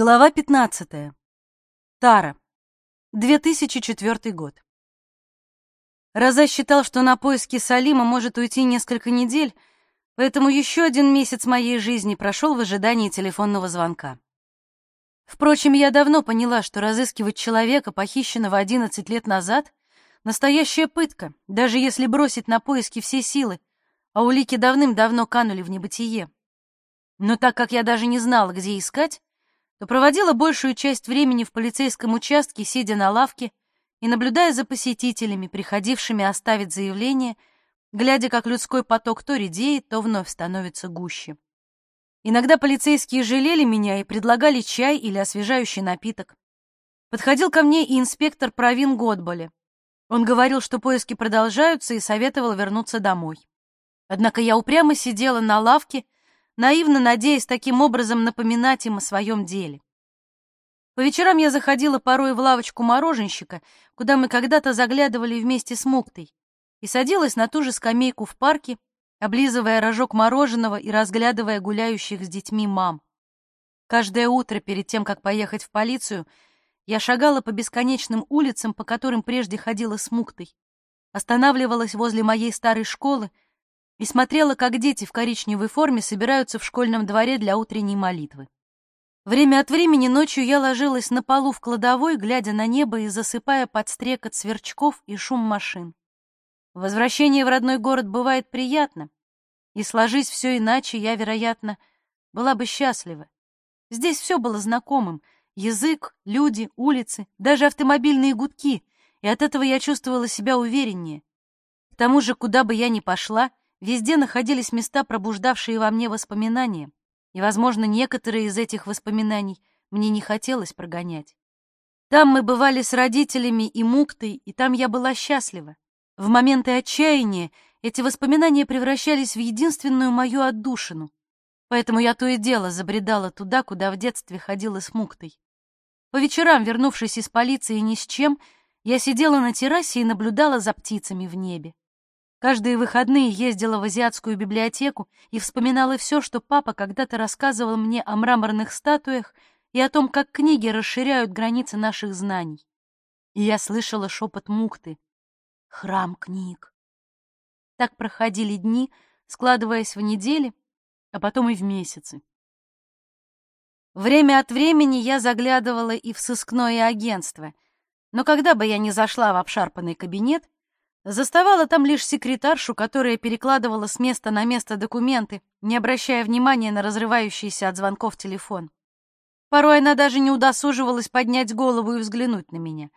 Глава 15. Тара. 2004 год. Роза считал, что на поиски Салима может уйти несколько недель, поэтому еще один месяц моей жизни прошел в ожидании телефонного звонка. Впрочем, я давно поняла, что разыскивать человека, похищенного 11 лет назад, настоящая пытка, даже если бросить на поиски все силы, а улики давным-давно канули в небытие. Но так как я даже не знала, где искать, то проводила большую часть времени в полицейском участке, сидя на лавке и наблюдая за посетителями, приходившими оставить заявление, глядя, как людской поток то редеет, то вновь становится гуще. Иногда полицейские жалели меня и предлагали чай или освежающий напиток. Подходил ко мне и инспектор Провин Годболи. Он говорил, что поиски продолжаются, и советовал вернуться домой. Однако я упрямо сидела на лавке, наивно надеясь таким образом напоминать им о своем деле. По вечерам я заходила порой в лавочку мороженщика, куда мы когда-то заглядывали вместе с Муктой, и садилась на ту же скамейку в парке, облизывая рожок мороженого и разглядывая гуляющих с детьми мам. Каждое утро перед тем, как поехать в полицию, я шагала по бесконечным улицам, по которым прежде ходила с Муктой, останавливалась возле моей старой школы, и смотрела, как дети в коричневой форме собираются в школьном дворе для утренней молитвы. Время от времени ночью я ложилась на полу в кладовой, глядя на небо и засыпая под стрекот сверчков и шум машин. Возвращение в родной город бывает приятно, и сложись все иначе, я, вероятно, была бы счастлива. Здесь все было знакомым — язык, люди, улицы, даже автомобильные гудки, и от этого я чувствовала себя увереннее. К тому же, куда бы я ни пошла, Везде находились места, пробуждавшие во мне воспоминания, и, возможно, некоторые из этих воспоминаний мне не хотелось прогонять. Там мы бывали с родителями и Муктой, и там я была счастлива. В моменты отчаяния эти воспоминания превращались в единственную мою отдушину, поэтому я то и дело забредала туда, куда в детстве ходила с Муктой. По вечерам, вернувшись из полиции ни с чем, я сидела на террасе и наблюдала за птицами в небе. Каждые выходные ездила в азиатскую библиотеку и вспоминала все, что папа когда-то рассказывал мне о мраморных статуях и о том, как книги расширяют границы наших знаний. И я слышала шепот мухты. Храм книг. Так проходили дни, складываясь в недели, а потом и в месяцы. Время от времени я заглядывала и в сыскное агентство, но когда бы я ни зашла в обшарпанный кабинет, Заставала там лишь секретаршу, которая перекладывала с места на место документы, не обращая внимания на разрывающийся от звонков телефон. Порой она даже не удосуживалась поднять голову и взглянуть на меня.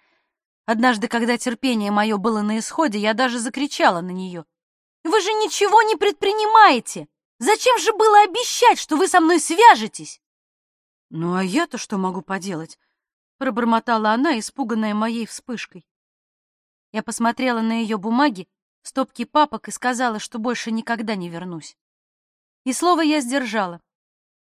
Однажды, когда терпение мое было на исходе, я даже закричала на нее. «Вы же ничего не предпринимаете! Зачем же было обещать, что вы со мной свяжетесь?» «Ну а я-то что могу поделать?» — пробормотала она, испуганная моей вспышкой. Я посмотрела на ее бумаги, стопки папок и сказала, что больше никогда не вернусь. И слово я сдержала.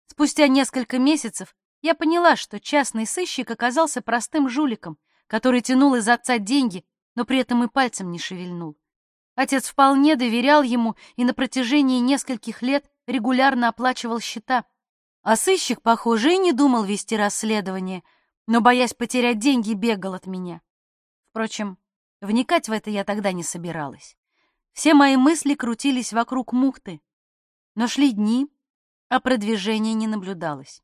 Спустя несколько месяцев я поняла, что частный сыщик оказался простым жуликом, который тянул из отца деньги, но при этом и пальцем не шевельнул. Отец вполне доверял ему и на протяжении нескольких лет регулярно оплачивал счета. А сыщик, похоже, и не думал вести расследование, но, боясь потерять деньги, бегал от меня. Впрочем, Вникать в это я тогда не собиралась. Все мои мысли крутились вокруг мухты, но шли дни, а продвижения не наблюдалось.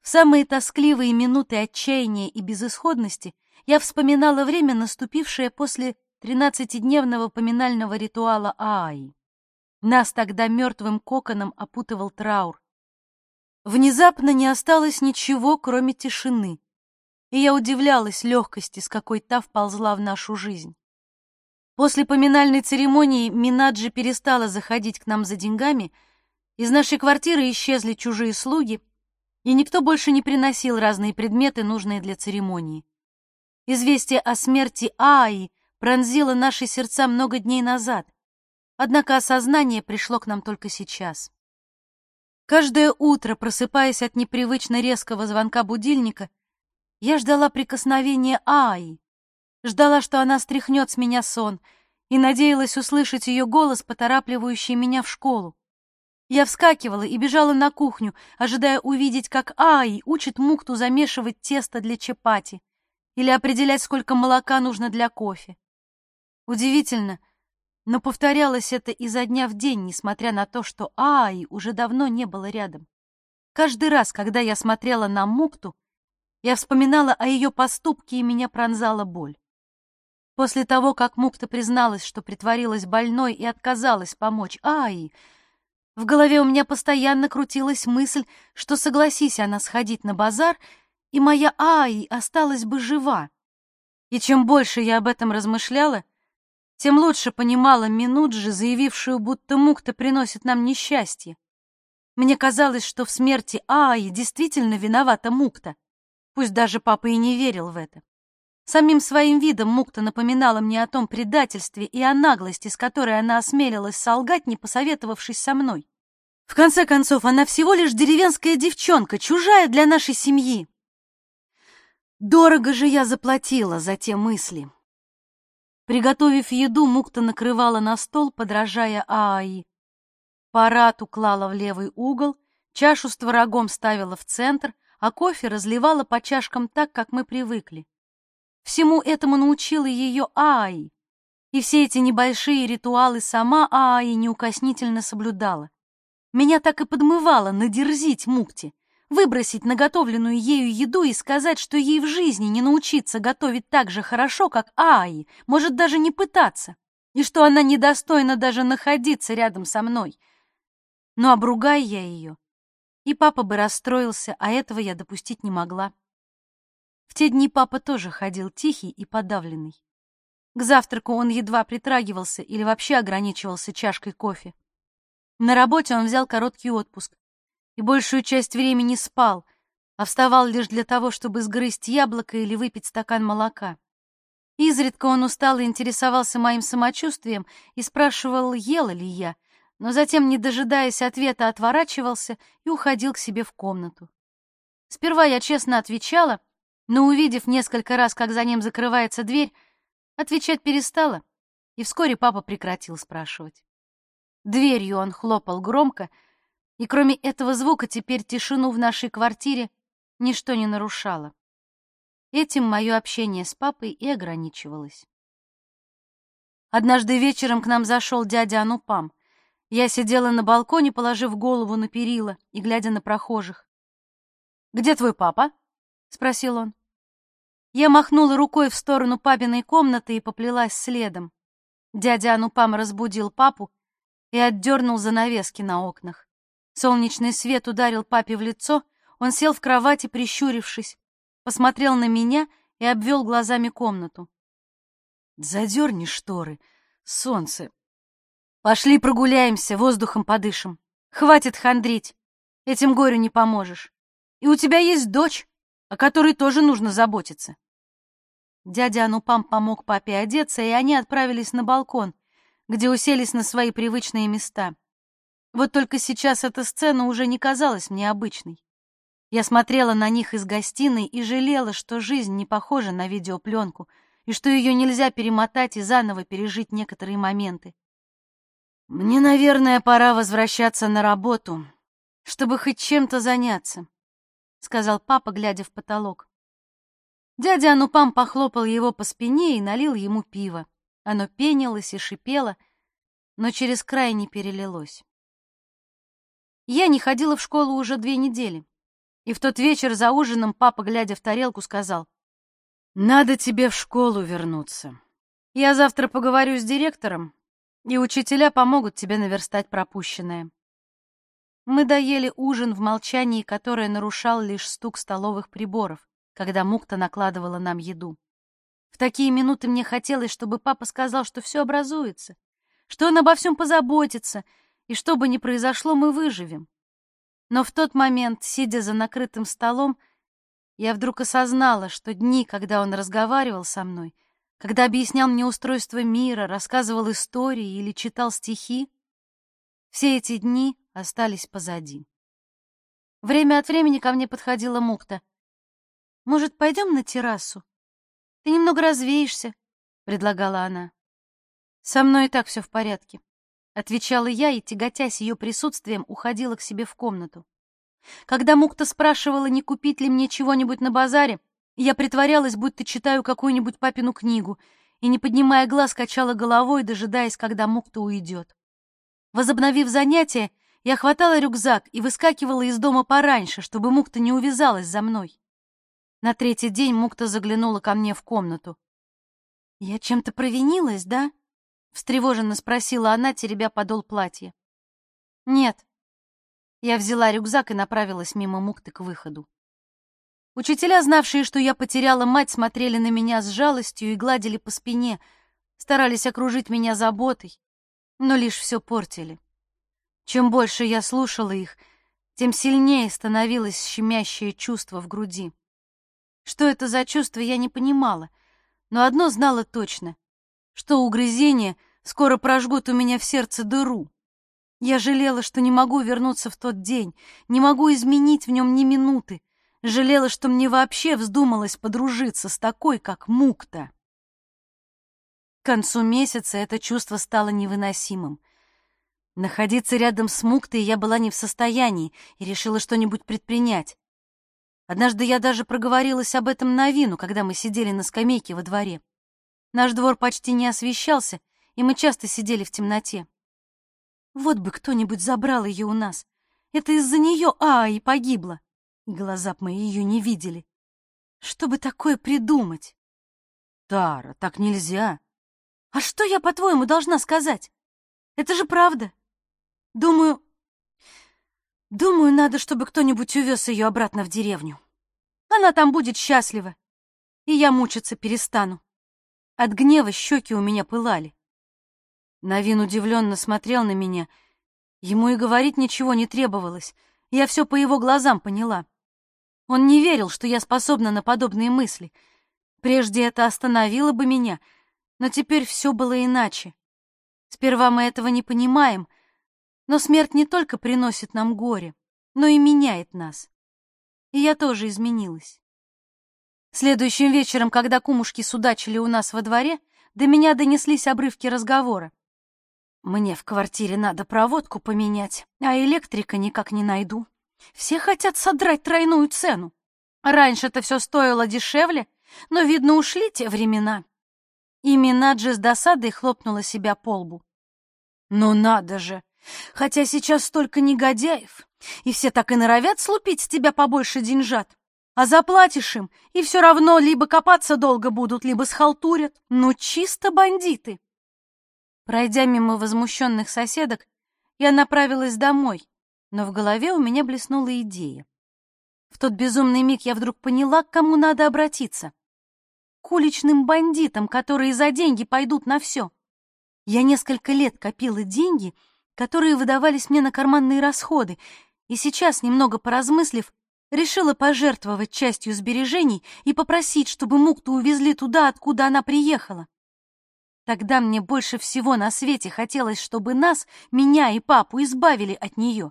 В самые тоскливые минуты отчаяния и безысходности я вспоминала время, наступившее после тринадцатидневного поминального ритуала Ааи. Нас тогда мертвым коконом опутывал траур. Внезапно не осталось ничего, кроме тишины и я удивлялась легкости, с какой та вползла в нашу жизнь. После поминальной церемонии Минаджи перестала заходить к нам за деньгами, из нашей квартиры исчезли чужие слуги, и никто больше не приносил разные предметы, нужные для церемонии. Известие о смерти Аи пронзило наши сердца много дней назад, однако осознание пришло к нам только сейчас. Каждое утро, просыпаясь от непривычно резкого звонка будильника, я ждала прикосновения Аи, ждала, что она стряхнет с меня сон, и надеялась услышать ее голос, поторапливающий меня в школу. Я вскакивала и бежала на кухню, ожидая увидеть, как Аи учит Мукту замешивать тесто для чапати или определять, сколько молока нужно для кофе. Удивительно, но повторялось это изо дня в день, несмотря на то, что Аи уже давно не было рядом. Каждый раз, когда я смотрела на Мукту, я вспоминала о ее поступке, и меня пронзала боль. После того, как Мукта призналась, что притворилась больной и отказалась помочь Аи, в голове у меня постоянно крутилась мысль, что согласись она сходить на базар, и моя Аи осталась бы жива. И чем больше я об этом размышляла, тем лучше понимала Минуджи, заявившую, будто Мукта приносит нам несчастье. Мне казалось, что в смерти Аи действительно виновата Мукта, пусть даже папа и не верил в это. Самим своим видом Мукта напоминала мне о том предательстве и о наглости, с которой она осмелилась солгать, не посоветовавшись со мной. В конце концов, она всего лишь деревенская девчонка, чужая для нашей семьи. Дорого же я заплатила за те мысли. Приготовив еду, Мукта накрывала на стол, подражая Ааи. Парат уклала в левый угол, чашу с творогом ставила в центр, а кофе разливала по чашкам так, как мы привыкли. Всему этому научила ее Ааи, и все эти небольшие ритуалы сама Ааи неукоснительно соблюдала. Меня так и подмывало надерзить Мукте, выбросить наготовленную ею еду и сказать, что ей в жизни не научиться готовить так же хорошо, как Ааи, может даже не пытаться, и что она недостойна даже находиться рядом со мной. Но обругай я ее, и папа бы расстроился, а этого я допустить не могла. В те дни папа тоже ходил тихий и подавленный. К завтраку он едва притрагивался или вообще ограничивался чашкой кофе. На работе он взял короткий отпуск и большую часть времени спал, а вставал лишь для того, чтобы сгрызть яблоко или выпить стакан молока. Изредка он устал и интересовался моим самочувствием и спрашивал, ела ли я, но затем, не дожидаясь ответа, отворачивался и уходил к себе в комнату. Сперва я честно отвечала, но, увидев несколько раз, как за ним закрывается дверь, отвечать перестала, и вскоре папа прекратил спрашивать. Дверью он хлопал громко, и кроме этого звука теперь тишину в нашей квартире ничто не нарушало. Этим мое общение с папой и ограничивалось. Однажды вечером к нам зашел дядя Анупам. Я сидела на балконе, положив голову на перила и глядя на прохожих. «Где твой папа?» — спросил он. Я махнула рукой в сторону папиной комнаты и поплелась следом. Дядя Анупам разбудил папу и отдернул занавески на окнах. Солнечный свет ударил папе в лицо, он сел в кровати, прищурившись, посмотрел на меня и обвел глазами комнату. «Задерни шторы, солнце. Пошли прогуляемся, воздухом подышим. Хватит хандрить, этим горю не поможешь. И у тебя есть дочь, о которой тоже нужно заботиться. Дядя Анупам помог папе одеться, и они отправились на балкон, где уселись на свои привычные места. Вот только сейчас эта сцена уже не казалась мне обычной. Я смотрела на них из гостиной и жалела, что жизнь не похожа на видеопленку, и что ее нельзя перемотать и заново пережить некоторые моменты. Мне, наверное, пора возвращаться на работу, чтобы хоть чем-то заняться. — сказал папа, глядя в потолок. Дядя Анупам похлопал его по спине и налил ему пиво. Оно пенилось и шипело, но через край не перелилось. Я не ходила в школу уже две недели, и в тот вечер за ужином папа, глядя в тарелку, сказал, «Надо тебе в школу вернуться. Я завтра поговорю с директором, и учителя помогут тебе наверстать пропущенное». Мы доели ужин в молчании, которое нарушал лишь стук столовых приборов, когда Мукта накладывала нам еду. В такие минуты мне хотелось, чтобы папа сказал, что все образуется, что он обо всем позаботится, и что бы ни произошло, мы выживем. Но в тот момент, сидя за накрытым столом, я вдруг осознала, что дни, когда он разговаривал со мной, когда объяснял мне устройство мира, рассказывал истории или читал стихи, все эти дни остались позади. Время от времени ко мне подходила Мукта. «Может, пойдем на террасу? Ты немного развеешься», — предлагала она. «Со мной и так все в порядке. — отвечала я и, тяготясь ее присутствием, уходила к себе в комнату. Когда Мукта спрашивала, не купить ли мне чего-нибудь на базаре, я притворялась, будто читаю какую-нибудь папину книгу, и, не поднимая глаз, качала головой, дожидаясь, когда Мукта уйдет. Возобновив занятие, я хватала рюкзак и выскакивала из дома пораньше, чтобы Мукта не увязалась за мной. На третий день Мукта заглянула ко мне в комнату. «Я чем-то провинилась, да?» — встревоженно спросила она, теребя подол платья. «Нет». Я взяла рюкзак и направилась мимо Мукты к выходу. Учителя, знавшие, что я потеряла мать, смотрели на меня с жалостью и гладили по спине, старались окружить меня заботой, но лишь все портили. Чем больше я слушала их, тем сильнее становилось щемящее чувство в груди. Что это за чувство, я не понимала, но одно знала точно, что угрызения скоро прожгут у меня в сердце дыру. Я жалела, что не могу вернуться в тот день, не могу изменить в нем ни минуты, жалела, что мне вообще вздумалось подружиться с такой, как Мукта. К концу месяца это чувство стало невыносимым. Находиться рядом с Муктой я была не в состоянии и решила что-нибудь предпринять. Однажды я даже проговорилась об этом на вину, когда мы сидели на скамейке во дворе. Наш двор почти не освещался, и мы часто сидели в темноте. Вот бы кто-нибудь забрал ее у нас. Это из-за нее А и погибла. Глаза б мои ее не видели. Что бы такое придумать? Тара, так нельзя. А что я, по-твоему, должна сказать? Это же правда. Думаю, Думаю, надо, чтобы кто-нибудь увез ее обратно в деревню. Она там будет счастлива, и я мучиться перестану. От гнева щеки у меня пылали. Навин удивленно смотрел на меня. Ему и говорить ничего не требовалось. Я все по его глазам поняла. Он не верил, что я способна на подобные мысли. Прежде это остановило бы меня, но теперь все было иначе. Сперва мы этого не понимаем — но смерть не только приносит нам горе, но и меняет нас. И я тоже изменилась. Следующим вечером, когда кумушки судачили у нас во дворе, до меня донеслись обрывки разговора. Мне в квартире надо проводку поменять, а электрика никак не найду. Все хотят содрать тройную цену. Раньше-то все стоило дешевле, но, видно, ушли те времена. И Минаджи с досадой хлопнула себя по лбу. «Ну надо же! Хотя сейчас столько негодяев, и все так и норовят слупить с тебя побольше деньжат. А заплатишь им, и все равно либо копаться долго будут, либо схалтурят. Ну, чисто бандиты. Пройдя мимо возмущенных соседок, я направилась домой, но в голове у меня блеснула идея. В тот безумный миг я вдруг поняла, к кому надо обратиться. К уличным бандитам, которые за деньги пойдут на все. Я несколько лет копила деньги — которые выдавались мне на карманные расходы, и сейчас, немного поразмыслив, решила пожертвовать частью сбережений и попросить, чтобы Мукту увезли туда, откуда она приехала. Тогда мне больше всего на свете хотелось, чтобы нас, меня и папу, избавили от нее.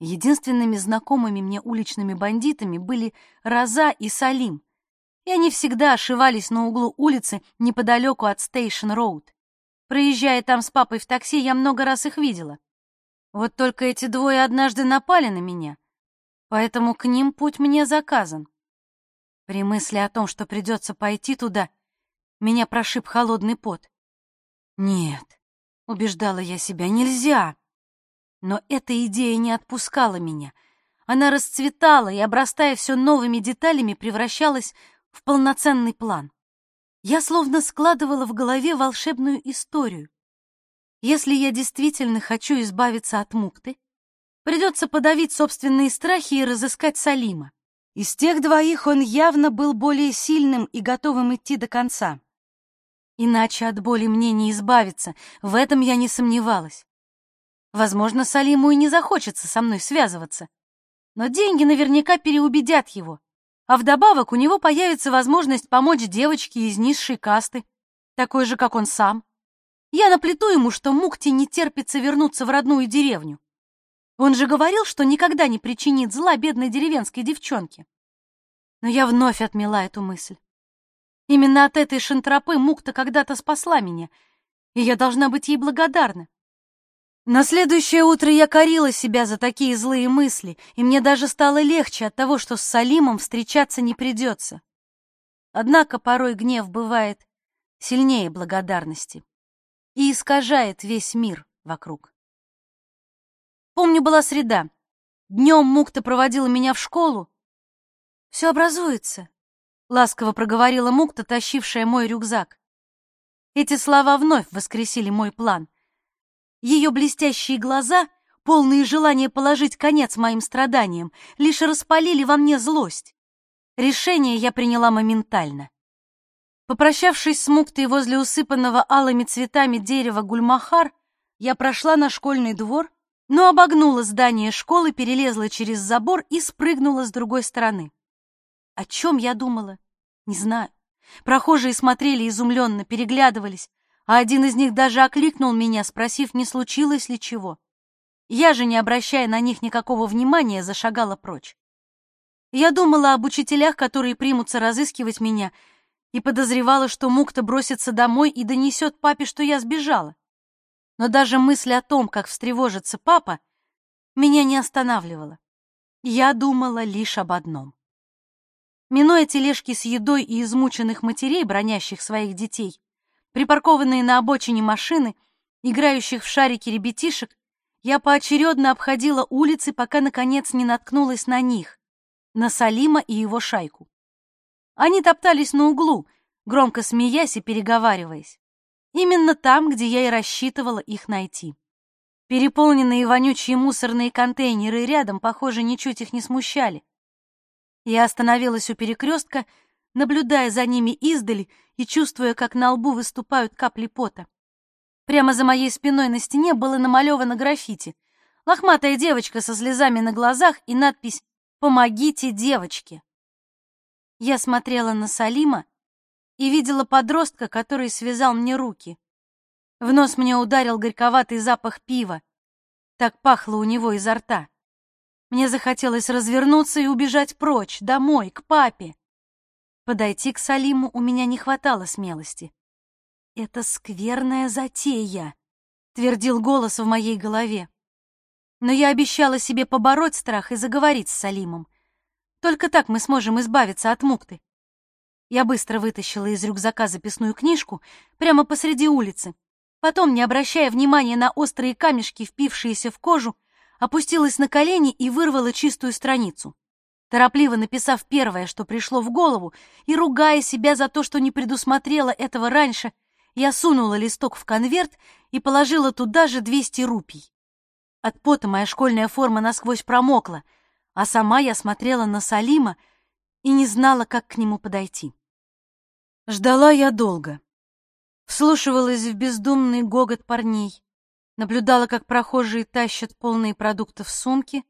Единственными знакомыми мне уличными бандитами были Роза и Салим, и они всегда ошивались на углу улицы неподалеку от Стейшн-Роуд. Проезжая там с папой в такси, я много раз их видела. Вот только эти двое однажды напали на меня, поэтому к ним путь мне заказан. При мысли о том, что придется пойти туда, меня прошиб холодный пот. «Нет», — убеждала я себя, — «нельзя». Но эта идея не отпускала меня. Она расцветала и, обрастая все новыми деталями, превращалась в полноценный план. Я словно складывала в голове волшебную историю. Если я действительно хочу избавиться от мукты, придется подавить собственные страхи и разыскать Салима. Из тех двоих он явно был более сильным и готовым идти до конца. Иначе от боли мне не избавиться, в этом я не сомневалась. Возможно, Салиму и не захочется со мной связываться, но деньги наверняка переубедят его а вдобавок у него появится возможность помочь девочке из низшей касты, такой же, как он сам. Я наплету ему, что Мукте не терпится вернуться в родную деревню. Он же говорил, что никогда не причинит зла бедной деревенской девчонке. Но я вновь отмела эту мысль. Именно от этой шантропы Мукта когда-то спасла меня, и я должна быть ей благодарна. На следующее утро я корила себя за такие злые мысли, и мне даже стало легче от того, что с Салимом встречаться не придется. Однако порой гнев бывает сильнее благодарности и искажает весь мир вокруг. Помню, была среда. Днем Мукта проводила меня в школу. «Все образуется», — ласково проговорила Мукта, тащившая мой рюкзак. Эти слова вновь воскресили мой план. Ее блестящие глаза, полные желания положить конец моим страданиям, лишь распалили во мне злость. Решение я приняла моментально. Попрощавшись с Муктой возле усыпанного алыми цветами дерева Гульмахар, я прошла на школьный двор, но обогнула здание школы, перелезла через забор и спрыгнула с другой стороны. О чем я думала? Не знаю. Прохожие смотрели изумленно, переглядывались, а один из них даже окликнул меня, спросив, не случилось ли чего. Я же, не обращая на них никакого внимания, зашагала прочь. Я думала об учителях, которые примутся разыскивать меня, и подозревала, что Мукта бросится домой и донесет папе, что я сбежала. Но даже мысль о том, как встревожится папа, меня не останавливала. Я думала лишь об одном. Минуя тележки с едой и измученных матерей, бронящих своих детей, припаркованные на обочине машины, играющих в шарики ребятишек, я поочередно обходила улицы, пока, наконец, не наткнулась на них на Салима и его шайку. Они топтались на углу, громко смеясь и переговариваясь. Именно там, где я и рассчитывала их найти. Переполненные вонючие мусорные контейнеры рядом, похоже, ничуть их не смущали. Я остановилась у перекрестка, наблюдая за ними издали и чувствуя, как на лбу выступают капли пота. Прямо за моей спиной на стене было намалевано граффити. Лохматая девочка со слезами на глазах и надпись Помогите девочке!» Я смотрела на Салима и видела подростка, который связал мне руки. В нос мне ударил горьковатый запах пива. Так пахло у него изо рта. Мне захотелось развернуться и убежать прочь, домой, к папе. Подойти к Салиму у меня не хватало смелости. «Это скверная затея», — твердил голос в моей голове но я обещала себе побороть страх и заговорить с Салимом. Только так мы сможем избавиться от мукты. Я быстро вытащила из рюкзака записную книжку прямо посреди улицы. Потом, не обращая внимания на острые камешки, впившиеся в кожу, опустилась на колени и вырвала чистую страницу. Торопливо написав первое, что пришло в голову, и ругая себя за то, что не предусмотрела этого раньше, я сунула листок в конверт и положила туда же 200 рупий. От пота моя школьная форма насквозь промокла, а сама я смотрела на Салима и не знала, как к нему подойти. Ждала я долго. Вслушивалась в бездумный гогот парней, наблюдала, как прохожие тащат полные продуктов сумки,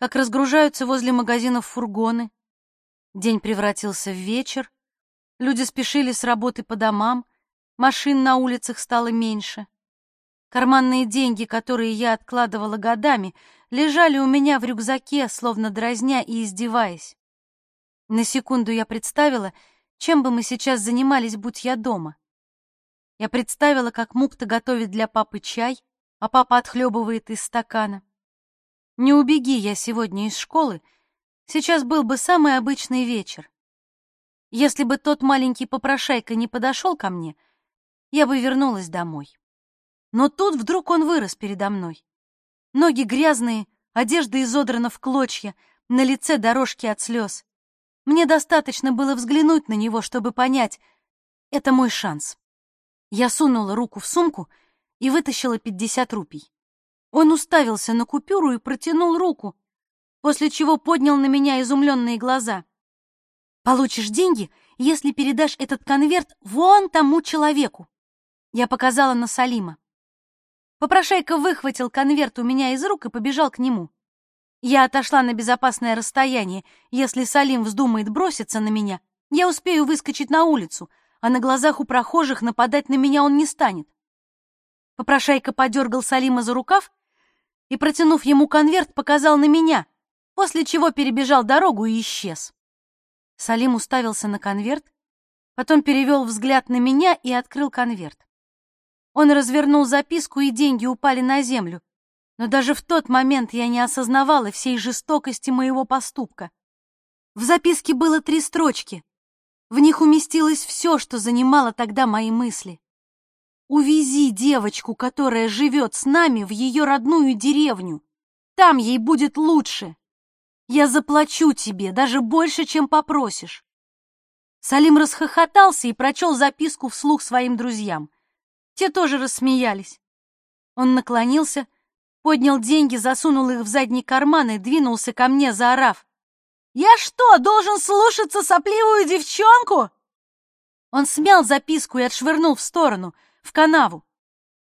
как разгружаются возле магазинов фургоны. День превратился в вечер, люди спешили с работы по домам, машин на улицах стало меньше — Карманные деньги, которые я откладывала годами, лежали у меня в рюкзаке, словно дразня и издеваясь. На секунду я представила, чем бы мы сейчас занимались, будь я дома. Я представила, как Мукта готовит для папы чай, а папа отхлебывает из стакана. Не убеги я сегодня из школы, сейчас был бы самый обычный вечер. Если бы тот маленький попрошайка не подошел ко мне, я бы вернулась домой. Но тут вдруг он вырос передо мной. Ноги грязные, одежда изодрана в клочья, на лице дорожки от слез. Мне достаточно было взглянуть на него, чтобы понять — это мой шанс. Я сунула руку в сумку и вытащила 50 рупий. Он уставился на купюру и протянул руку, после чего поднял на меня изумленные глаза. «Получишь деньги, если передашь этот конверт вон тому человеку!» Я показала на Салима. Попрошайка выхватил конверт у меня из рук и побежал к нему. Я отошла на безопасное расстояние. Если Салим вздумает броситься на меня, я успею выскочить на улицу, а на глазах у прохожих нападать на меня он не станет. Попрошайка подергал Салима за рукав и, протянув ему конверт, показал на меня, после чего перебежал дорогу и исчез. Салим уставился на конверт, потом перевел взгляд на меня и открыл конверт. Он развернул записку, и деньги упали на землю. Но даже в тот момент я не осознавала всей жестокости моего поступка. В записке было три строчки. В них уместилось все, что занимало тогда мои мысли. «Увези девочку, которая живет с нами, в ее родную деревню. Там ей будет лучше. Я заплачу тебе даже больше, чем попросишь». Салим расхохотался и прочел записку вслух своим друзьям. Те тоже рассмеялись. Он наклонился, поднял деньги, засунул их в задний карман и двинулся ко мне, заорав. «Я что, должен слушаться сопливую девчонку?» Он смял записку и отшвырнул в сторону, в канаву.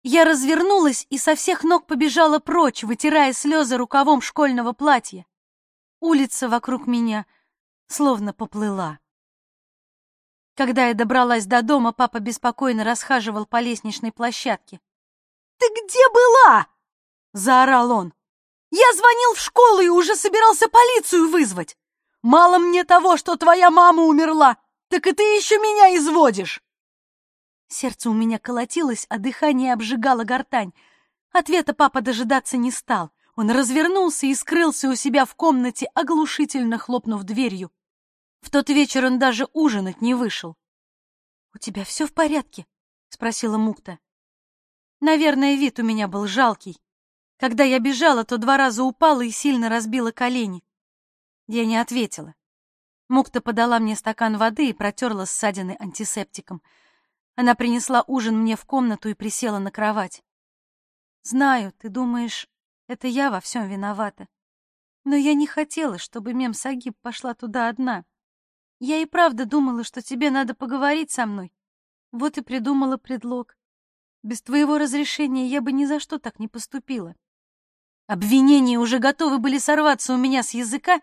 Я развернулась и со всех ног побежала прочь, вытирая слезы рукавом школьного платья. Улица вокруг меня словно поплыла. Когда я добралась до дома, папа беспокойно расхаживал по лестничной площадке. «Ты где была?» — заорал он. «Я звонил в школу и уже собирался полицию вызвать. Мало мне того, что твоя мама умерла, так и ты еще меня изводишь!» Сердце у меня колотилось, а дыхание обжигало гортань. Ответа папа дожидаться не стал. Он развернулся и скрылся у себя в комнате, оглушительно хлопнув дверью. В тот вечер он даже ужинать не вышел. «У тебя все в порядке?» — спросила Мукта. Наверное, вид у меня был жалкий. Когда я бежала, то два раза упала и сильно разбила колени. Я не ответила. Мукта подала мне стакан воды и протерла ссадины антисептиком. Она принесла ужин мне в комнату и присела на кровать. «Знаю, ты думаешь, это я во всем виновата. Но я не хотела, чтобы мем Сагиб пошла туда одна. Я и правда думала, что тебе надо поговорить со мной. Вот и придумала предлог. Без твоего разрешения я бы ни за что так не поступила. Обвинения уже готовы были сорваться у меня с языка,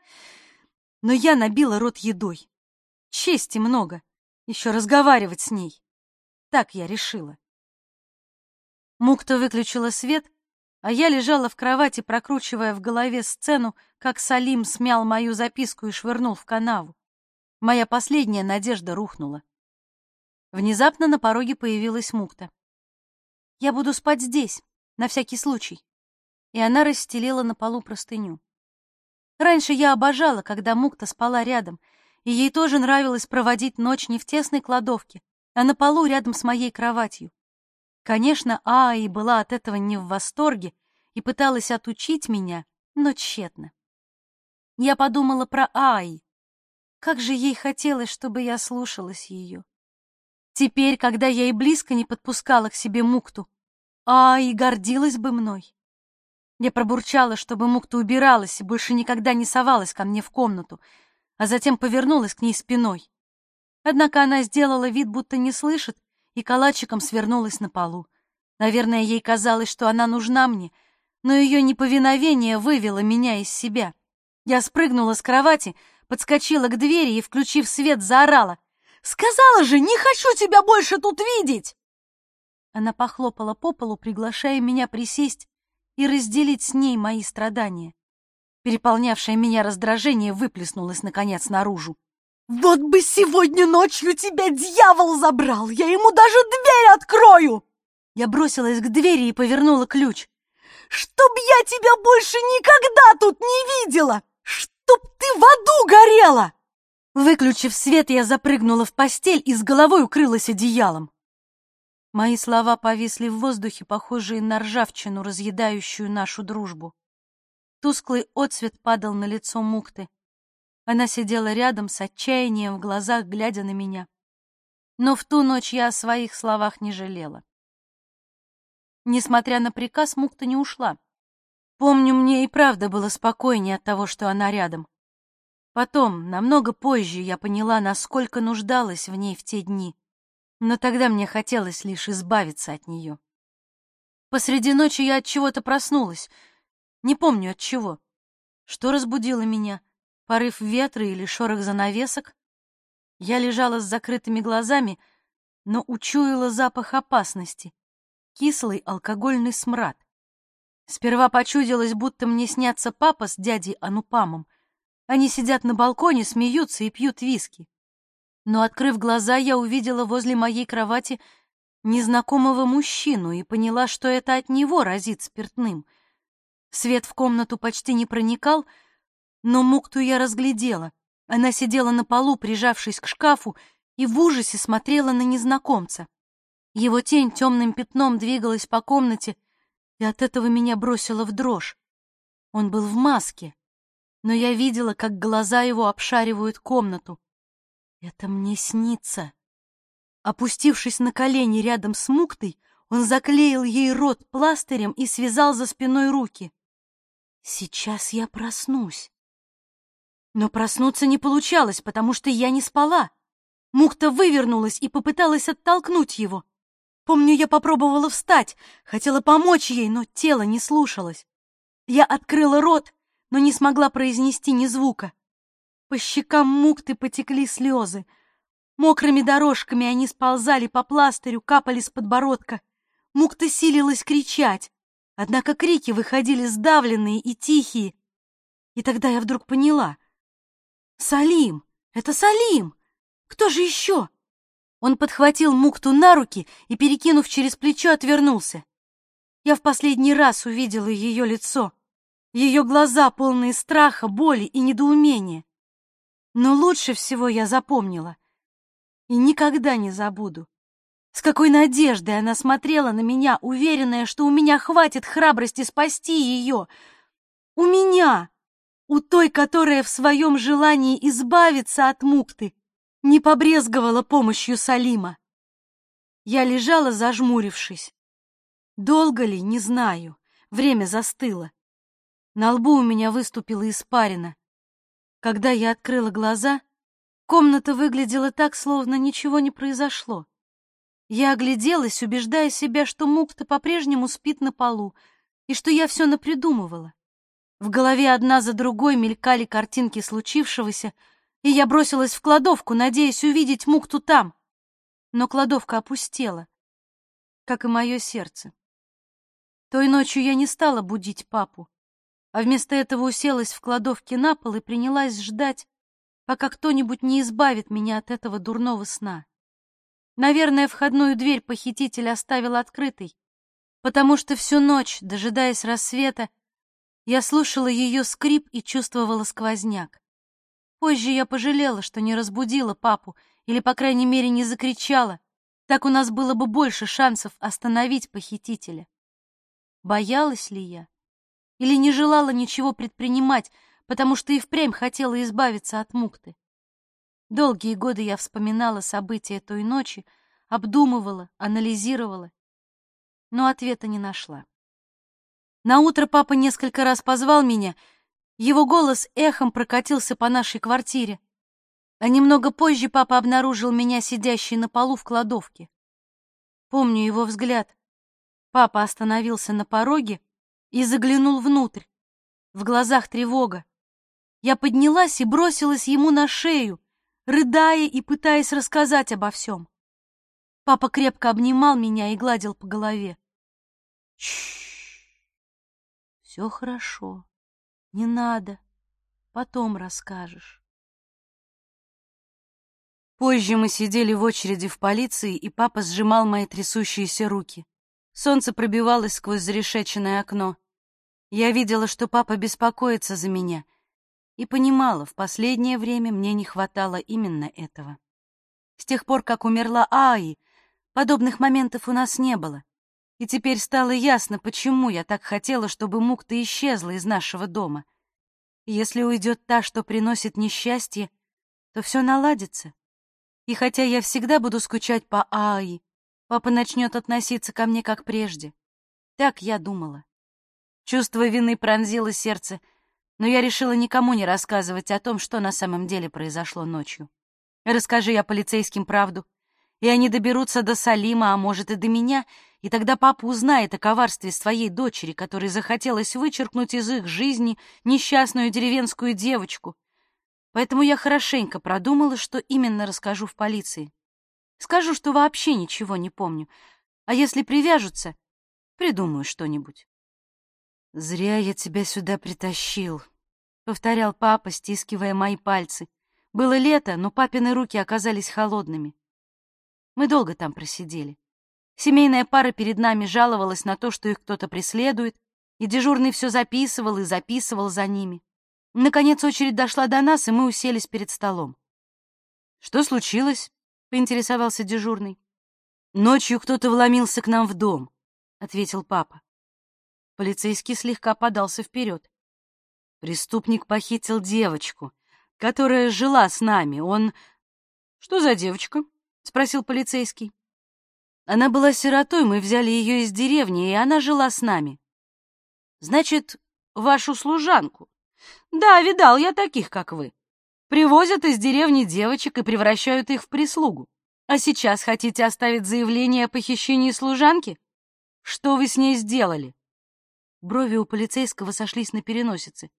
но я набила рот едой. Чести много, еще разговаривать с ней. Так я решила. Мукта выключила свет, а я лежала в кровати, прокручивая в голове сцену, как Салим смял мою записку и швырнул в канаву. Моя последняя надежда рухнула. Внезапно на пороге появилась Мукта. «Я буду спать здесь, на всякий случай», и она расстелила на полу простыню. Раньше я обожала, когда Мукта спала рядом, и ей тоже нравилось проводить ночь не в тесной кладовке, а на полу рядом с моей кроватью. Конечно, Аи была от этого не в восторге и пыталась отучить меня, но тщетно. Я подумала про Аи. Как же ей хотелось, чтобы я слушалась ее. Теперь, когда я и близко не подпускала к себе Мукту, Аи гордилась бы мной. Я пробурчала, чтобы Мукта убиралась и больше никогда не совалась ко мне в комнату, а затем повернулась к ней спиной. Однако она сделала вид, будто не слышит, и калачиком свернулась на полу. Наверное, ей казалось, что она нужна мне, но ее неповиновение вывело меня из себя. Я спрыгнула с кровати, подскочила к двери и, включив свет, заорала. «Сказала же, не хочу тебя больше тут видеть!» Она похлопала по полу, приглашая меня присесть и разделить с ней мои страдания. Переполнявшее меня раздражение выплеснулось, наконец, наружу. «Вот бы сегодня ночью тебя дьявол забрал! Я ему даже дверь открою!» Я бросилась к двери и повернула ключ. «Чтоб я тебя больше никогда тут не видела! Чтоб ты в аду горела!» Выключив свет, я запрыгнула в постель и с головой укрылась одеялом. Мои слова повисли в воздухе, похожие на ржавчину, разъедающую нашу дружбу. Тусклый отсвет падал на лицо Мукты. Она сидела рядом с отчаянием в глазах, глядя на меня. Но в ту ночь я о своих словах не жалела. Несмотря на приказ, Мукта не ушла. Помню, мне и правда было спокойнее от того, что она рядом. Потом, намного позже, я поняла, насколько нуждалась в ней в те дни но тогда мне хотелось лишь избавиться от нее. Посреди ночи я от чего-то проснулась. Не помню от чего. Что разбудило меня? Порыв ветра или шорох занавесок? Я лежала с закрытыми глазами, но учуяла запах опасности. Кислый алкогольный смрад. Сперва почудилось, будто мне снятся папа с дядей Анупамом. Они сидят на балконе, смеются и пьют виски но, открыв глаза, я увидела возле моей кровати незнакомого мужчину и поняла, что это от него разит спиртным. Свет в комнату почти не проникал, но Мукту я разглядела. Она сидела на полу, прижавшись к шкафу, и в ужасе смотрела на незнакомца. Его тень темным пятном двигалась по комнате, и от этого меня бросило в дрожь. Он был в маске, но я видела, как глаза его обшаривают комнату. Это мне снится. Опустившись на колени рядом с Муктой, он заклеил ей рот пластырем и связал за спиной руки. Сейчас я проснусь. Но проснуться не получалось, потому что я не спала. Мукта вывернулась и попыталась оттолкнуть его. Помню, я попробовала встать, хотела помочь ей, но тело не слушалось. Я открыла рот, но не смогла произнести ни звука. По щекам Мукты потекли слезы. Мокрыми дорожками они сползали по пластырю, капали с подбородка. Мукта силилась кричать, однако крики выходили сдавленные и тихие. И тогда я вдруг поняла. «Салим! Это Салим! Кто же еще?» Он подхватил Мукту на руки и, перекинув через плечо, отвернулся. Я в последний раз увидела ее лицо, ее глаза, полные страха, боли и недоумения. Но лучше всего я запомнила и никогда не забуду, с какой надеждой она смотрела на меня, уверенная, что у меня хватит храбрости спасти ее. У меня, у той, которая в своем желании избавиться от мукты не побрезговала помощью Салима. Я лежала, зажмурившись. Долго ли, не знаю. Время застыло. На лбу у меня выступила испарина. Когда я открыла глаза, комната выглядела так, словно ничего не произошло. Я огляделась, убеждая себя, что Мукта по-прежнему спит на полу и что я все напридумывала. В голове одна за другой мелькали картинки случившегося, и я бросилась в кладовку, надеясь увидеть Мукту там. Но кладовка опустела, как и мое сердце. Той ночью я не стала будить папу, а вместо этого уселась в кладовке на пол и принялась ждать, пока кто-нибудь не избавит меня от этого дурного сна. Наверное, входную дверь похититель оставил открытой, потому что всю ночь, дожидаясь рассвета, я слушала ее скрип и чувствовала сквозняк. Позже я пожалела, что не разбудила папу или, по крайней мере, не закричала. Так у нас было бы больше шансов остановить похитителя. Боялась ли я? Или не желала ничего предпринимать, потому что и впрямь хотела избавиться от мукты? Долгие годы я вспоминала события той ночи, обдумывала, анализировала, но ответа не нашла. На утро папа несколько раз позвал меня — его голос эхом прокатился по нашей квартире. А немного позже папа обнаружил меня сидящей на полу в кладовке. Помню его взгляд. Папа остановился на пороге и заглянул внутрь. В глазах тревога. Я поднялась и бросилась ему на шею, рыдая и пытаясь рассказать обо всем. Папа крепко обнимал меня и гладил по голове. Чш, все хорошо. Не надо. Потом расскажешь. Позже мы сидели в очереди в полиции, и папа сжимал мои трясущиеся руки. Солнце пробивалось сквозь зарешеченное окно. Я видела, что папа беспокоится за меня, и понимала, в последнее время мне не хватало именно этого. С тех пор, как умерла Аи, подобных моментов у нас не было. И теперь стало ясно, почему я так хотела, чтобы Мукта исчезла из нашего дома. Если уйдет та, что приносит несчастье, то все наладится. И хотя я всегда буду скучать по Аи, папа начнет относиться ко мне как прежде. Так я думала. Чувство вины пронзило сердце, но я решила никому не рассказывать о том, что на самом деле произошло ночью. Расскажи я полицейским правду, и они доберутся до Салима, а может и до меня, и тогда папа узнает о коварстве своей дочери, которой захотелось вычеркнуть из их жизни несчастную деревенскую девочку. Поэтому я хорошенько продумала, что именно расскажу в полиции. Скажу, что вообще ничего не помню, а если привяжутся, придумаю что-нибудь. «Зря я тебя сюда притащил», — повторял папа, стискивая мои пальцы. Было лето, но папины руки оказались холодными. Мы долго там просидели. Семейная пара перед нами жаловалась на то, что их кто-то преследует. и дежурный все записывал и записывал за ними. Наконец очередь дошла до нас, и мы уселись перед столом. «Что случилось?» — поинтересовался дежурный. «Ночью кто-то вломился к нам в дом», — ответил папа. Полицейский слегка подался вперед. Преступник похитил девочку, которая жила с нами. Он... «Что за девочка?» — спросил полицейский. Она была сиротой, мы взяли ее из деревни, и она жила с нами. Значит, вашу служанку? Да, видал я таких, как вы. Привозят из деревни девочек и превращают их в прислугу. А сейчас хотите оставить заявление о похищении служанки? Что вы с ней сделали? Брови у полицейского сошлись на переносице.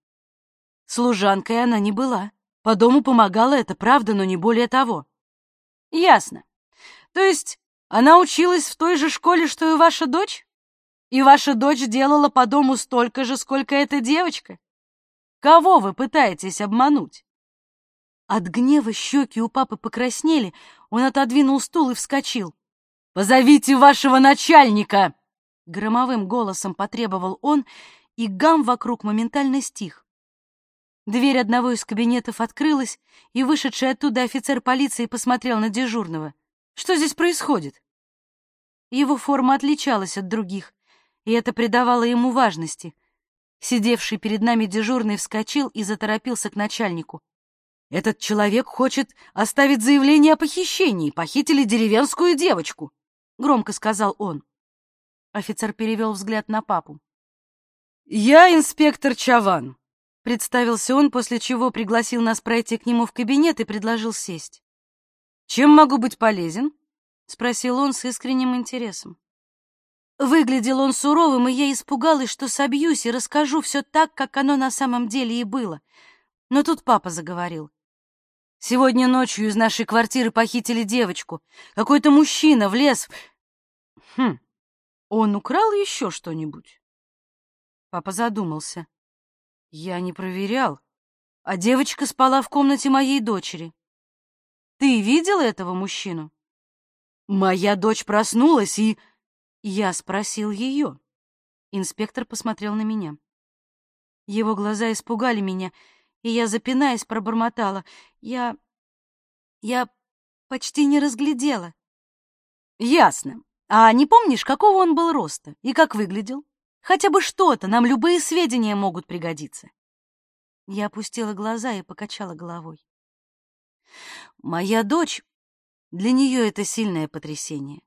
Служанкой она не была. По дому помогала, это правда, но не более того. Ясно. То есть она училась в той же школе, что и ваша дочь? И ваша дочь делала по дому столько же, сколько эта девочка? Кого вы пытаетесь обмануть? От гнева щеки у папы покраснели, он отодвинул стул и вскочил. «Позовите вашего начальника!» Громовым голосом потребовал он, и гам вокруг моментально стих. Дверь одного из кабинетов открылась, и вышедший оттуда офицер полиции посмотрел на дежурного. Что здесь происходит? Его форма отличалась от других, и это придавало ему важности. Сидевший перед нами дежурный вскочил и заторопился к начальнику. «Этот человек хочет оставить заявление о похищении. Похитили деревенскую девочку», — громко сказал он. Офицер перевел взгляд на папу. «Я инспектор Чаван», — представился он, после чего пригласил нас пройти к нему в кабинет и предложил сесть. «Чем могу быть полезен?» — спросил он с искренним интересом. Выглядел он суровым, и я испугалась, что собьюсь и расскажу все так, как оно на самом деле и было. Но тут папа заговорил. «Сегодня ночью из нашей квартиры похитили девочку. Какой-то мужчина влез... Хм, он украл еще что-нибудь?» Папа задумался. «Я не проверял, а девочка спала в комнате моей дочери. Ты видел этого мужчину? Моя дочь проснулась и... Я спросил ее. Инспектор посмотрел на меня. Его глаза испугали меня, и я, запинаясь, пробормотала. Я... я почти не разглядела. Ясно. А не помнишь, какого он был роста и как выглядел? Хотя бы что-то, нам любые сведения могут пригодиться. Я опустила глаза и покачала головой. Моя дочь, для нее это сильное потрясение.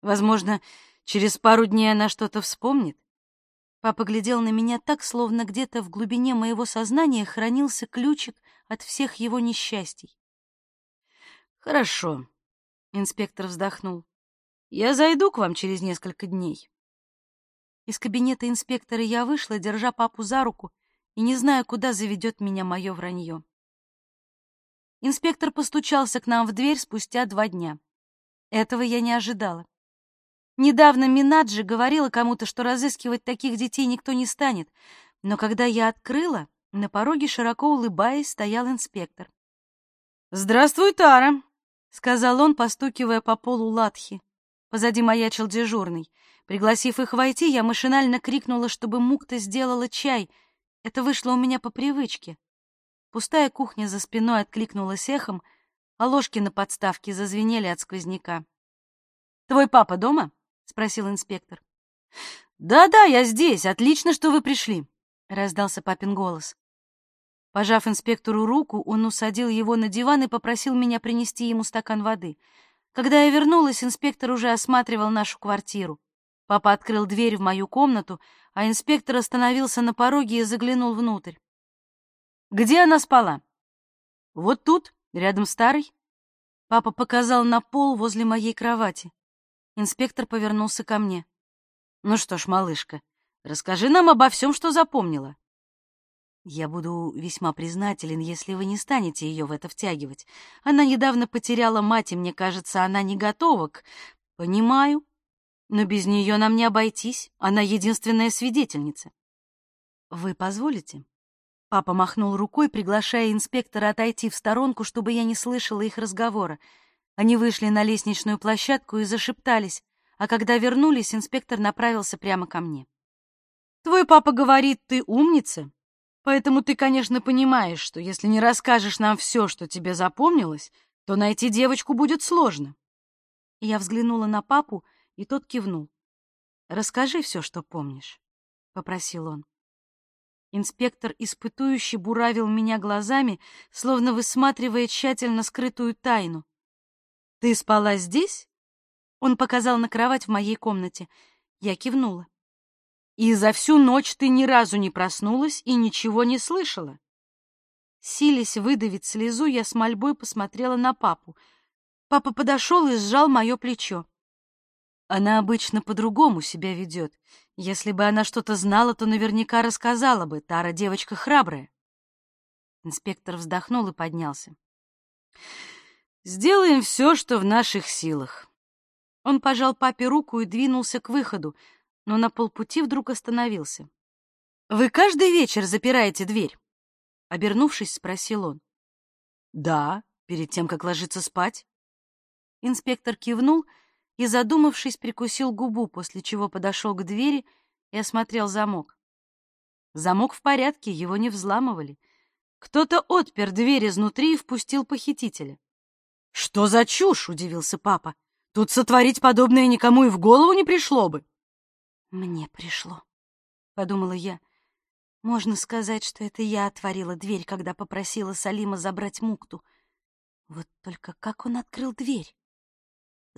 Возможно, через пару дней она что-то вспомнит. Папа глядел на меня так, словно где-то в глубине моего сознания хранился ключик от всех его несчастий. «Хорошо», — инспектор вздохнул. «Я зайду к вам через несколько дней». Из кабинета инспектора я вышла, держа папу за руку, и не зная, куда заведет меня мое вранье. Инспектор постучался к нам в дверь спустя два дня. Этого я не ожидала. Недавно Минаджи говорила кому-то, что разыскивать таких детей никто не станет, но когда я открыла, на пороге, широко улыбаясь, стоял инспектор. «Здравствуй, Тара», — сказал он, постукивая по полу латхи. Позади маячил дежурный. Пригласив их войти, я машинально крикнула, чтобы Мукта сделала чай. Это вышло у меня по привычке. Пустая кухня за спиной откликнулась эхом, а ложки на подставке зазвенели от сквозняка. «Твой папа дома?» — спросил инспектор. «Да-да, я здесь. Отлично, что вы пришли», — раздался папин голос. Пожав инспектору руку, он усадил его на диван и попросил меня принести ему стакан воды. Когда я вернулась, инспектор уже осматривал нашу квартиру. Папа открыл дверь в мою комнату, а инспектор остановился на пороге и заглянул внутрь. Где она спала? Вот тут, рядом с старой. Папа показал на пол возле моей кровати. Инспектор повернулся ко мне. Ну что ж, малышка, расскажи нам обо всем, что запомнила. Я буду весьма признателен, если вы не станете ее в это втягивать. Она недавно потеряла мать, и мне кажется, она не готова к... Понимаю, но без нее нам не обойтись. Она единственная свидетельница. Вы позволите? Папа махнул рукой, приглашая инспектора отойти в сторонку, чтобы я не слышала их разговора. Они вышли на лестничную площадку и зашептались, а когда вернулись, инспектор направился прямо ко мне. Твой папа говорит, ты умница, поэтому ты, конечно, понимаешь, что если не расскажешь нам все, что тебе запомнилось, то найти девочку будет сложно. Я взглянула на папу, и тот кивнул. «Расскажи все, что помнишь», — попросил он. Инспектор, испытующий, буравил меня глазами, словно высматривая тщательно скрытую тайну. «Ты спала здесь?» Он показал на кровать в моей комнате. Я кивнула. «И за всю ночь ты ни разу не проснулась и ничего не слышала?» Силясь выдавить слезу, я с мольбой посмотрела на папу. Папа подошел и сжал мое плечо. Она обычно по-другому себя ведет. Если бы она что-то знала, то наверняка рассказала бы. Тара девочка храбрая. Инспектор вздохнул и поднялся. Сделаем все, что в наших силах. Он пожал папе руку и двинулся к выходу, но на полпути вдруг остановился. Вы каждый вечер запираете дверь? Обернувшись, спросил он. Да, перед тем, как ложиться спать. Инспектор кивнул и, задумавшись, прикусил губу, после чего подошел к двери и осмотрел замок. Замок в порядке, его не взламывали. Кто-то отпер дверь изнутри и впустил похитителя. «Что за чушь?» — удивился папа. «Тут сотворить подобное никому и в голову не пришло бы». «Мне пришло», — подумала я. «Можно сказать, что это я отворила дверь, когда попросила Салима забрать мукту. Вот только как он открыл дверь?»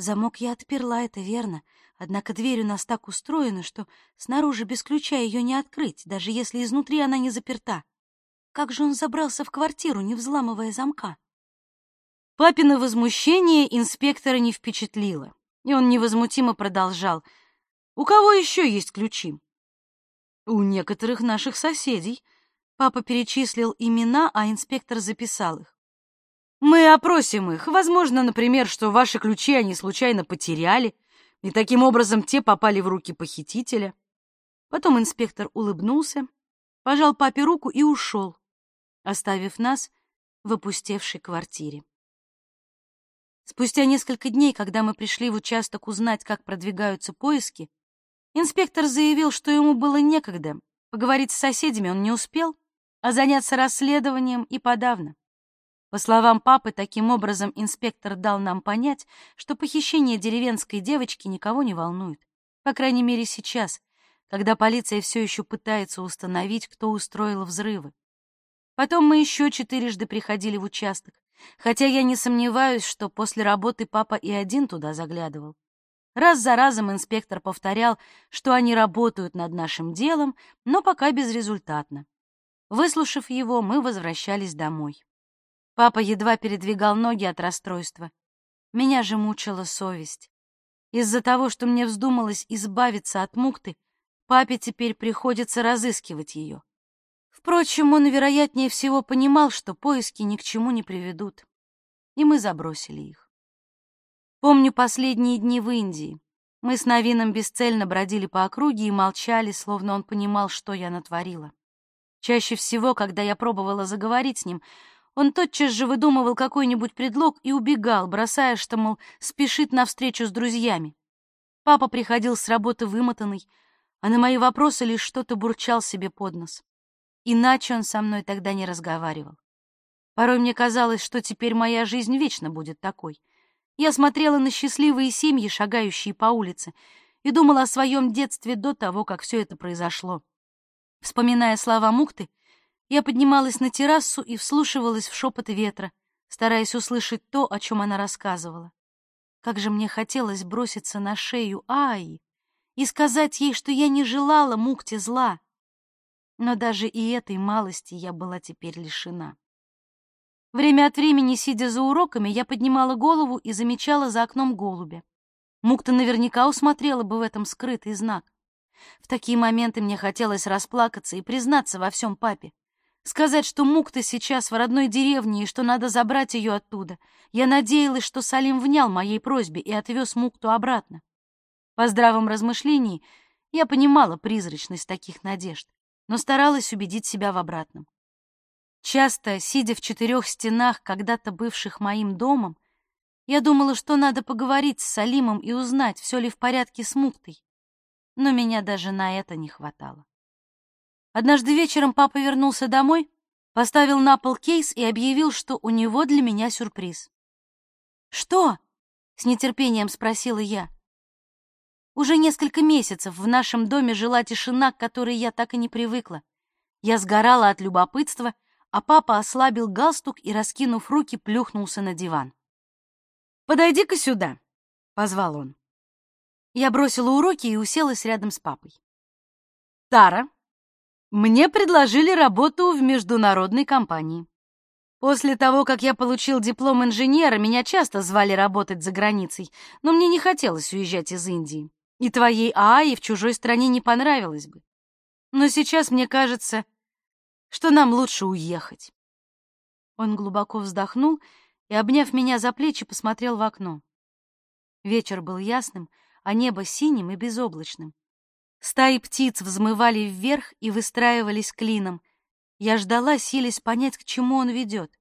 Замок я отперла, это верно, однако дверь у нас так устроена, что снаружи без ключа ее не открыть, даже если изнутри она не заперта. Как же он забрался в квартиру, не взламывая замка? Папина возмущение инспектора не впечатлило, и он невозмутимо продолжал. «У кого еще есть ключи?» «У некоторых наших соседей». Папа перечислил имена, а инспектор записал их. Мы опросим их. Возможно, например, что ваши ключи они случайно потеряли, и таким образом те попали в руки похитителя. Потом инспектор улыбнулся, пожал папе руку и ушел, оставив нас в опустевшей квартире. Спустя несколько дней, когда мы пришли в участок узнать, как продвигаются поиски, инспектор заявил, что ему было некогда. Поговорить с соседями он не успел, а заняться расследованием и подавно. По словам папы, таким образом инспектор дал нам понять, что похищение деревенской девочки никого не волнует. По крайней мере, сейчас, когда полиция все еще пытается установить, кто устроил взрывы. Потом мы еще четырежды приходили в участок, хотя я не сомневаюсь, что после работы папа и один туда заглядывал. Раз за разом инспектор повторял, что они работают над нашим делом, но пока безрезультатно. Выслушав его, мы возвращались домой. Папа едва передвигал ноги от расстройства. Меня же мучила совесть. Из-за того, что мне вздумалось избавиться от мукты, папе теперь приходится разыскивать ее. Впрочем, он, вероятнее всего, понимал, что поиски ни к чему не приведут. И мы забросили их. Помню последние дни в Индии. Мы с Новином бесцельно бродили по округе и молчали, словно он понимал, что я натворила. Чаще всего, когда я пробовала заговорить с ним, он тотчас же выдумывал какой-нибудь предлог и убегал, бросая, что, мол, спешит на встречу с друзьями. Папа приходил с работы вымотанный, а на мои вопросы лишь что-то бурчал себе под нос. Иначе он со мной тогда не разговаривал. Порой мне казалось, что теперь моя жизнь вечно будет такой. Я смотрела на счастливые семьи, шагающие по улице, и думала о своем детстве до того, как все это произошло. Вспоминая слова Мухты, я поднималась на террасу и вслушивалась в шепот ветра, стараясь услышать то, о чем она рассказывала. Как же мне хотелось броситься на шею Аи и сказать ей, что я не желала Мукте зла. Но даже и этой малости я была теперь лишена. Время от времени, сидя за уроками, я поднимала голову и замечала за окном голубя. Мукта наверняка усмотрела бы в этом скрытый знак. В такие моменты мне хотелось расплакаться и признаться во всем папе. Сказать, что Мукта сейчас в родной деревне и что надо забрать ее оттуда. Я надеялась, что Салим внял моей просьбе и отвез Мукту обратно. По здравом размышлении я понимала призрачность таких надежд, но старалась убедить себя в обратном. Часто, сидя в четырех стенах, когда-то бывших моим домом, я думала, что надо поговорить с Салимом и узнать, все ли в порядке с Муктой. Но меня даже на это не хватало. Однажды вечером папа вернулся домой, поставил на пол кейс и объявил, что у него для меня сюрприз. «Что?» — с нетерпением спросила я. Уже несколько месяцев в нашем доме жила тишина, к которой я так и не привыкла. Я сгорала от любопытства, а папа ослабил галстук и, раскинув руки, плюхнулся на диван. «Подойди-ка сюда», — позвал он. Я бросила уроки и уселась рядом с папой. «Тара, мне предложили работу в международной компании. После того, как я получил диплом инженера, меня часто звали работать за границей, но мне не хотелось уезжать из Индии. И твоей Аи в чужой стране не понравилось бы. Но сейчас мне кажется, что нам лучше уехать. Он глубоко вздохнул и, обняв меня за плечи, посмотрел в окно. Вечер был ясным, а небо синим и безоблачным. Стаи птиц взмывали вверх и выстраивались клином. Я ждала, силясь понять, к чему он ведет.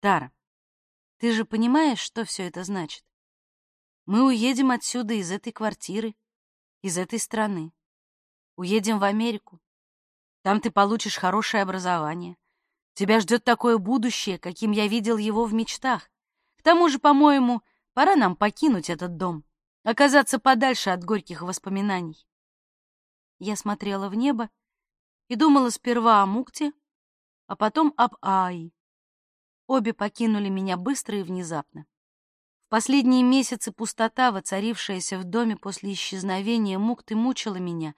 Тара, ты же понимаешь, что все это значит? Мы уедем отсюда, из этой квартиры, из этой страны. Уедем в Америку. Там ты получишь хорошее образование. Тебя ждет такое будущее, каким я видел его в мечтах. К тому же, по-моему, пора нам покинуть этот дом, оказаться подальше от горьких воспоминаний. Я смотрела в небо и думала сперва о Мукте, а потом об Аи. Обе покинули меня быстро и внезапно. В последние месяцы пустота, воцарившаяся в доме после исчезновения Мукты, мучила меня,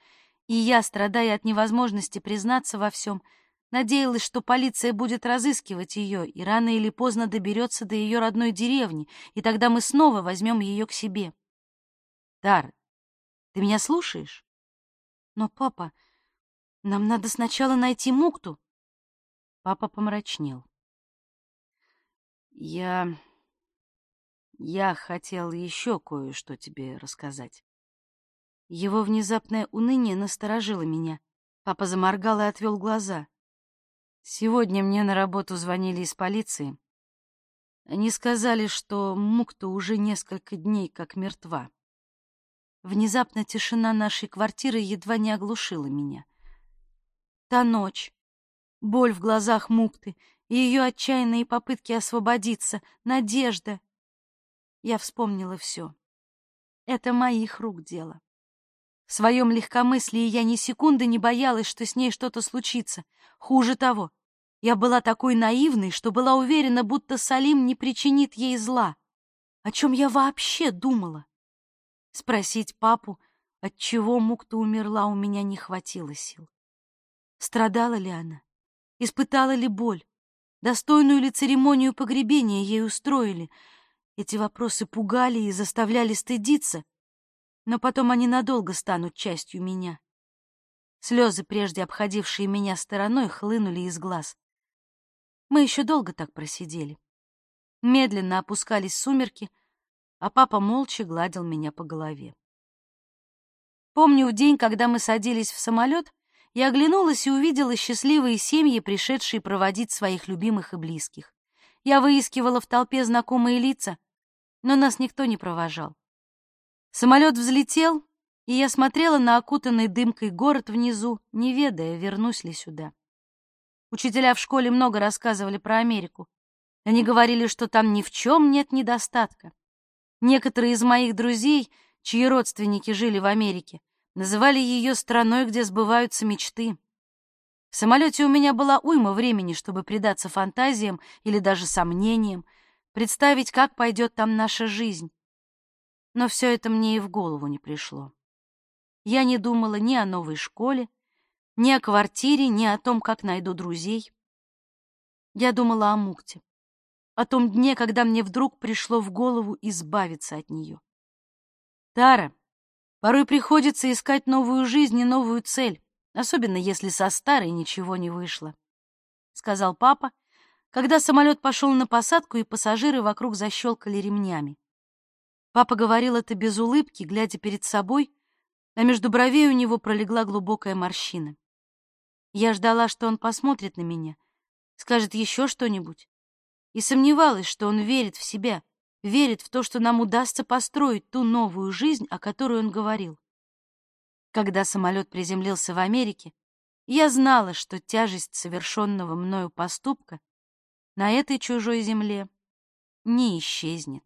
и я, страдая от невозможности признаться во всем, надеялась, что полиция будет разыскивать ее и рано или поздно доберется до ее родной деревни, и тогда мы снова возьмем ее к себе. Тар, ты меня слушаешь? Но, папа, нам надо сначала найти Мукту. Папа помрачнел. Я... Я хотел еще кое-что тебе рассказать. Его внезапное уныние насторожило меня. Папа заморгал и отвел глаза. Сегодня мне на работу звонили из полиции. Они сказали, что Мукта уже несколько дней как мертва. Внезапно тишина нашей квартиры едва не оглушила меня. Та ночь, боль в глазах Мукты ее отчаянные попытки освободиться, надежда. Я вспомнила все. Это моих рук дело. В своем легкомыслии я ни секунды не боялась, что с ней что-то случится. Хуже того, я была такой наивной, что была уверена, будто Салим не причинит ей зла. О чем я вообще думала? Спросить папу, от чего Мукта умерла, у меня не хватило сил. Страдала ли она? Испытала ли боль? Достойную ли церемонию погребения ей устроили? Эти вопросы пугали и заставляли стыдиться, но потом они надолго станут частью меня. Слезы, прежде обходившие меня стороной, хлынули из глаз. Мы еще долго так просидели. Медленно опускались сумерки, а папа молча гладил меня по голове. Помню день, когда мы садились в самолет, я оглянулась и увидела счастливые семьи, пришедшие проводить своих любимых и близких. Я выискивала в толпе знакомые лица, но нас никто не провожал. Самолет взлетел, и я смотрела на окутанный дымкой город внизу, не ведая, вернусь ли сюда. Учителя в школе много рассказывали про Америку. Они говорили, что там ни в чем нет недостатка. Некоторые из моих друзей, чьи родственники жили в Америке, называли ее страной, где сбываются мечты. В самолете у меня была уйма времени, чтобы предаться фантазиям или даже сомнениям, представить, как пойдет там наша жизнь. Но все это мне и в голову не пришло. Я не думала ни о новой школе, ни о квартире, ни о том, как найду друзей. Я думала о Мукте, о том дне, когда мне вдруг пришло в голову избавиться от нее. Тара, порой приходится искать новую жизнь и новую цель, особенно если со старой ничего не вышло, — сказал папа, когда самолет пошел на посадку, и пассажиры вокруг защелкали ремнями. Папа говорил это без улыбки, глядя перед собой, а между бровей у него пролегла глубокая морщина. Я ждала, что он посмотрит на меня, скажет еще что-нибудь, и сомневалась, что он верит в себя, верит в то, что нам удастся построить ту новую жизнь, о которой он говорил. Когда самолет приземлился в Америке, Я знала, что тяжесть совершенного мною поступка на этой чужой земле не исчезнет.